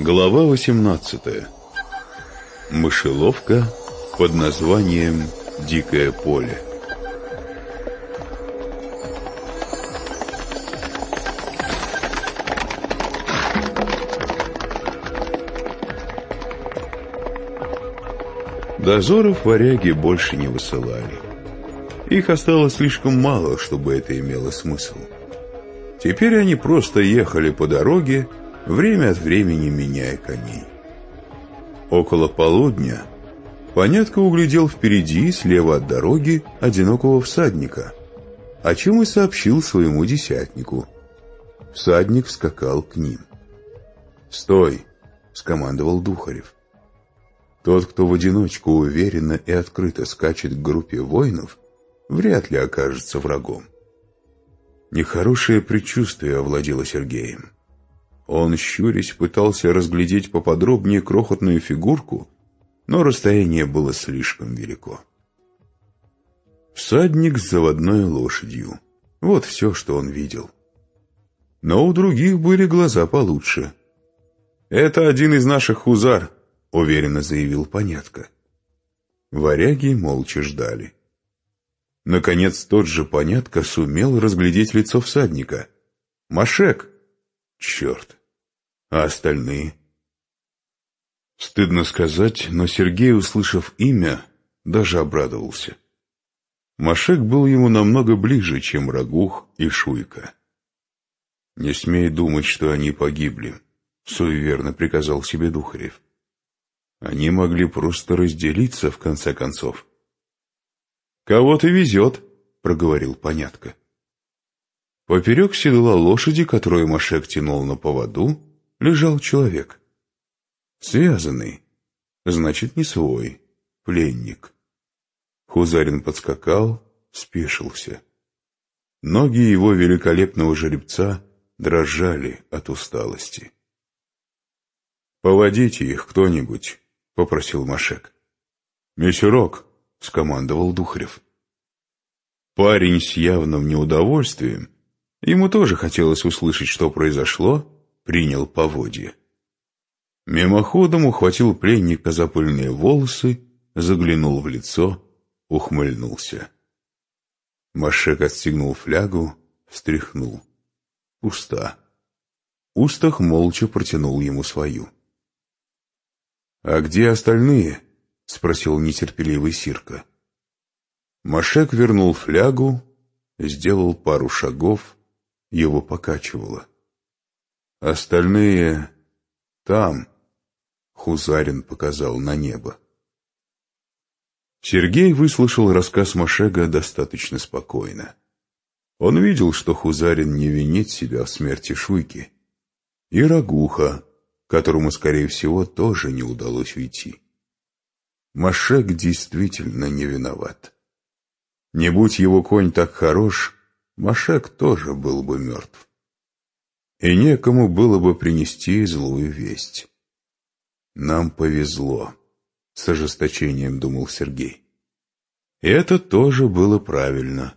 Глава 18. Мышеловка под названием «Дикое поле». Дозоров варяги больше не высылали. Их осталось слишком мало, чтобы это имело смысл. Теперь они просто ехали по дороге, время от времени меняя коней. Около полудня Понятко углядел впереди, слева от дороги, одинокого всадника, о чем и сообщил своему десятнику. Всадник скакал к ним. «Стой!» — скомандовал Духарев. Тот, кто в одиночку уверенно и открыто скачет к группе воинов, вряд ли окажется врагом. Нехорошее предчувствие овладело Сергеем. Он, щурясь, пытался разглядеть поподробнее крохотную фигурку, но расстояние было слишком велико. Всадник с заводной лошадью. Вот все, что он видел. Но у других были глаза получше. «Это один из наших хузар», — уверенно заявил Понятко. Варяги молча ждали. Наконец тот же Понятко сумел разглядеть лицо всадника. «Машек!» «Черт! А остальные?» Стыдно сказать, но Сергей, услышав имя, даже обрадовался. Машек был ему намного ближе, чем Рагух и Шуйка. «Не смей думать, что они погибли», — суеверно приказал себе Духарев. «Они могли просто разделиться, в конце концов». «Кого-то везет», — проговорил Понятко. Поперек седла лошади, которую Машек тянул на поводу, лежал человек. Связанный, значит, не свой, пленник. Хузарин подскакал, спешился. Ноги его великолепного жеребца дрожали от усталости. «Поводите их кто-нибудь», — попросил Машек. «Мессерок», — скомандовал Духарев. Парень с явным неудовольствием, ему тоже хотелось услышать, что произошло, принял поводья. Мимоходом ухватил пленника за пыльные волосы, заглянул в лицо, ухмыльнулся. Машек отстегнул флягу, встряхнул. Пуста. Устах молча протянул ему свою. «А где остальные?» — спросил нетерпеливый Сирка. Машек вернул флягу, сделал пару шагов, его покачивало. «Остальные там», — Хузарин показал на небо. Сергей выслушал рассказ Машега достаточно спокойно. Он видел, что Хузарин не винит себя в смерти Шуйки, и Рагуха, которому, скорее всего, тоже не удалось уйти. Машек действительно не виноват. Не будь его конь так хорош, Машек тоже был бы мертв. И некому было бы принести злую весть. Нам повезло, с ожесточением думал Сергей. Это тоже было правильно.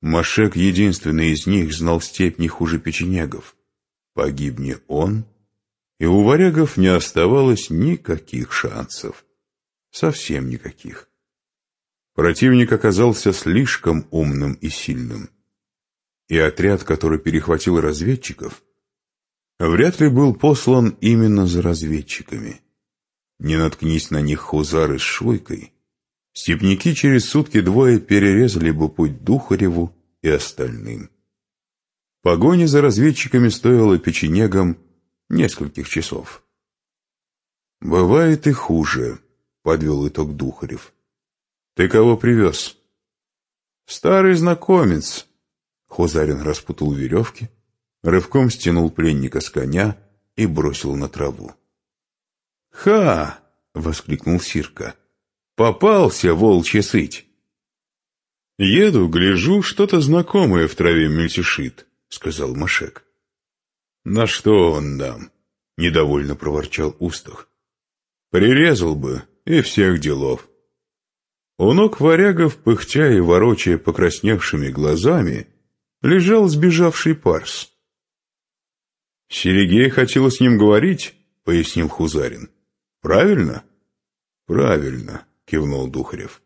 Машек, единственный из них, знал степь не хуже печенегов. Погибни он, и у варягов не оставалось никаких шансов. Совсем никаких. Противник оказался слишком умным и сильным. И отряд, который перехватил разведчиков, вряд ли был послан именно за разведчиками. Не наткнись на них хузары с шуйкой, степняки через сутки-двое перерезали бы путь Духареву и остальным. Погоня за разведчиками стоила печенегам нескольких часов. «Бывает и хуже», — подвел итог Духарев. «Ты кого привез?» «Старый знакомец». Хозарин распутал веревки, рывком стянул пленника с коня и бросил на траву. «Ха!» — воскликнул Сирка. «Попался, волчья сыть!» «Еду, гляжу, что-то знакомое в траве мельтешит», — сказал Машек. «На что он нам?» — недовольно проворчал Устах. «Прирезал бы, и всех делов». У ног варягов, пыхтя и ворочая покрасневшими глазами, лежал сбежавший парс. Серегей хотел с ним говорить, пояснил Хузарин. «Правильно?» «Правильно», — кивнул Духарев.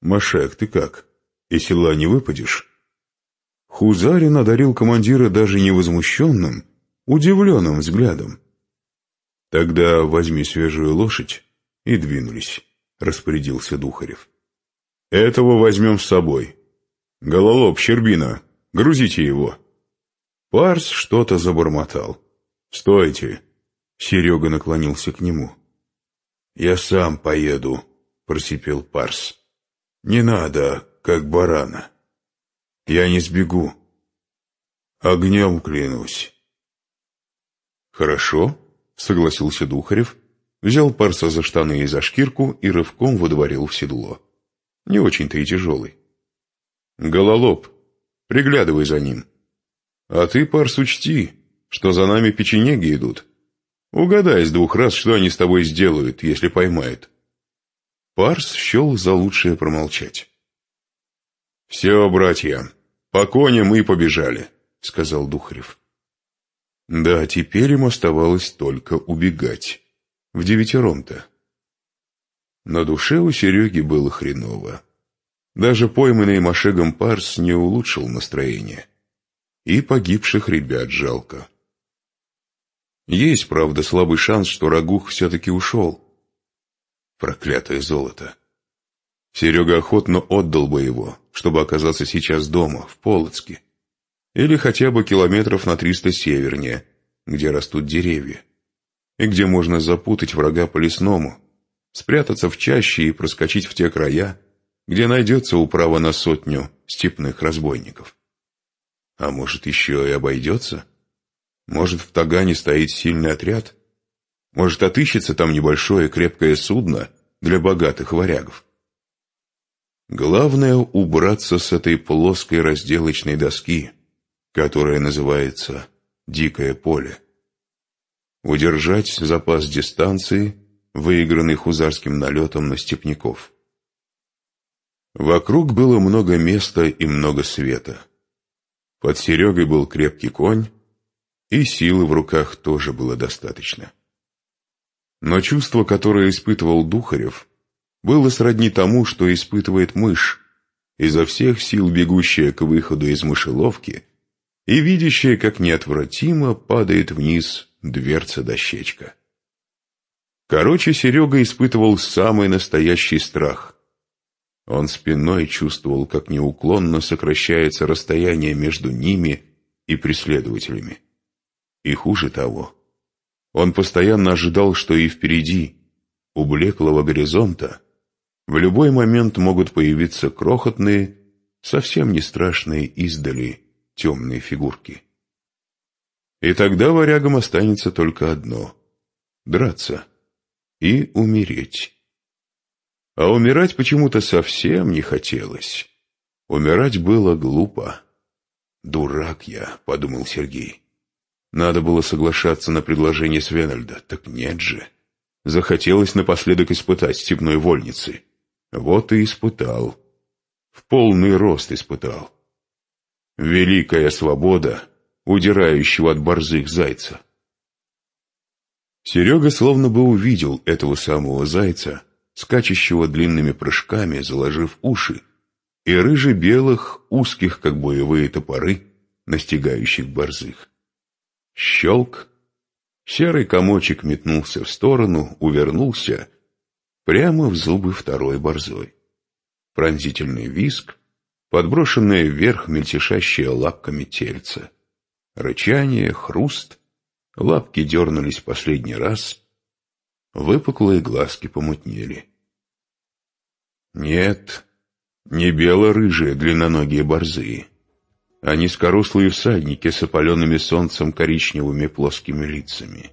«Машек, ты как? Из села не выпадешь?» Хузарин одарил командира даже не возмущенным, удивленным взглядом. «Тогда возьми свежую лошадь и двинулись», — распорядился Духарев. «Этого возьмем с собой. Гололоб, Щербина, грузите его». Парс что-то забормотал. «Стойте!» — Серега наклонился к нему. «Я сам поеду», — просипел Парс. «Не надо, как барана. Я не сбегу. Огнем клянусь». «Хорошо», — согласился Духарев, взял Парса за штаны и за шкирку и рывком выдворил в седло. Не очень-то и тяжелый. «Гололоб, приглядывай за ним. А ты, Парс, учти, что за нами печенеги идут». Угадай с двух раз, что они с тобой сделают, если поймают. Парс счел за лучшее промолчать. «Все, братья, по коням мы побежали», — сказал Духарев. Да, теперь им оставалось только убегать. В девятером-то. На душе у Сереги было хреново. Даже пойманный Машегом Парс не улучшил настроение. И погибших ребят жалко. Есть, правда, слабый шанс, что Рагух все-таки ушел. Проклятое золото. Серега охотно отдал бы его, чтобы оказаться сейчас дома, в Полоцке. Или хотя бы километров на триста севернее, где растут деревья. И где можно запутать врага по лесному, спрятаться в чаще и проскочить в те края, где найдется управа на сотню степных разбойников. А может, еще и обойдется? — может, в Тагане стоит сильный отряд? Может, отыщется там небольшое крепкое судно для богатых варягов? Главное — убраться с этой плоской разделочной доски, которая называется «Дикое поле». Удержать запас дистанции, выигранный хузарским налетом на степняков. Вокруг было много места и много света. Под Серегой был крепкий конь, и силы в руках тоже было достаточно. Но чувство, которое испытывал Духарев, было сродни тому, что испытывает мышь, изо всех сил бегущая к выходу из мышеловки и видящая, как неотвратимо падает вниз дверца-дощечка. Короче, Серега испытывал самый настоящий страх. Он спиной чувствовал, как неуклонно сокращается расстояние между ними и преследователями. И хуже того, он постоянно ожидал, что и впереди, у блеклого горизонта, в любой момент могут появиться крохотные, совсем не страшные издали темные фигурки. И тогда варягам останется только одно — драться и умереть. А умирать почему-то совсем не хотелось. Умирать было глупо. «Дурак я», — подумал Сергей. Надо было соглашаться на предложение Свенальда. Так нет же. Захотелось напоследок испытать степной вольницы. Вот и испытал. В полный рост испытал. Великая свобода, удирающего от борзых зайца. Серега словно бы увидел этого самого зайца, скачущего длинными прыжками, заложив уши, и рыже-белых, узких, как боевые топоры, настигающих борзых. Щелк. Серый комочек метнулся в сторону, увернулся, прямо в зубы второй борзой. Пронзительный виск, подброшенное вверх мельтешащее лапками тельце. Рычание, хруст, лапки дернулись последний раз, выпуклые глазки помутнели. Нет, не бело-рыжие длинноногие борзые а низкорослые всадники с опаленными солнцем коричневыми плоскими лицами.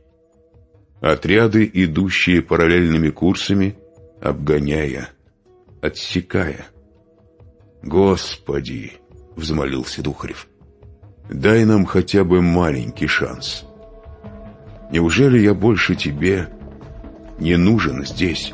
Отряды, идущие параллельными курсами, обгоняя, отсекая. «Господи!» — взмолился Духарев. «Дай нам хотя бы маленький шанс. Неужели я больше тебе не нужен здесь?»